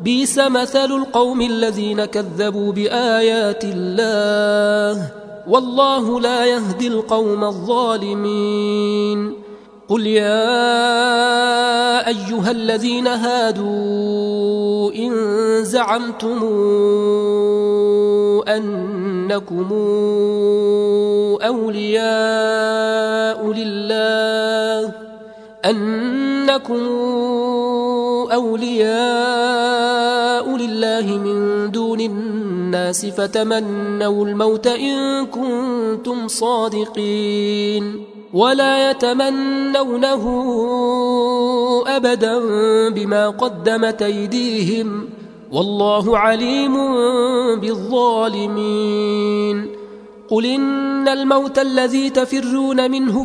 بيس مثل القوم الذين كذبوا بآيات الله والله لا يهدي القوم الظالمين. قل يا أيها الذين هادوا إن زعمتم أنكم أولياء لله أنكم أولياء لله من دون الناس فتمنوا الموت إن كنتم صادقين ولا يتمنونه أبدا بما قدمت أيديهم والله عليم بالظالمين قل إن الموت الذي تفرون منه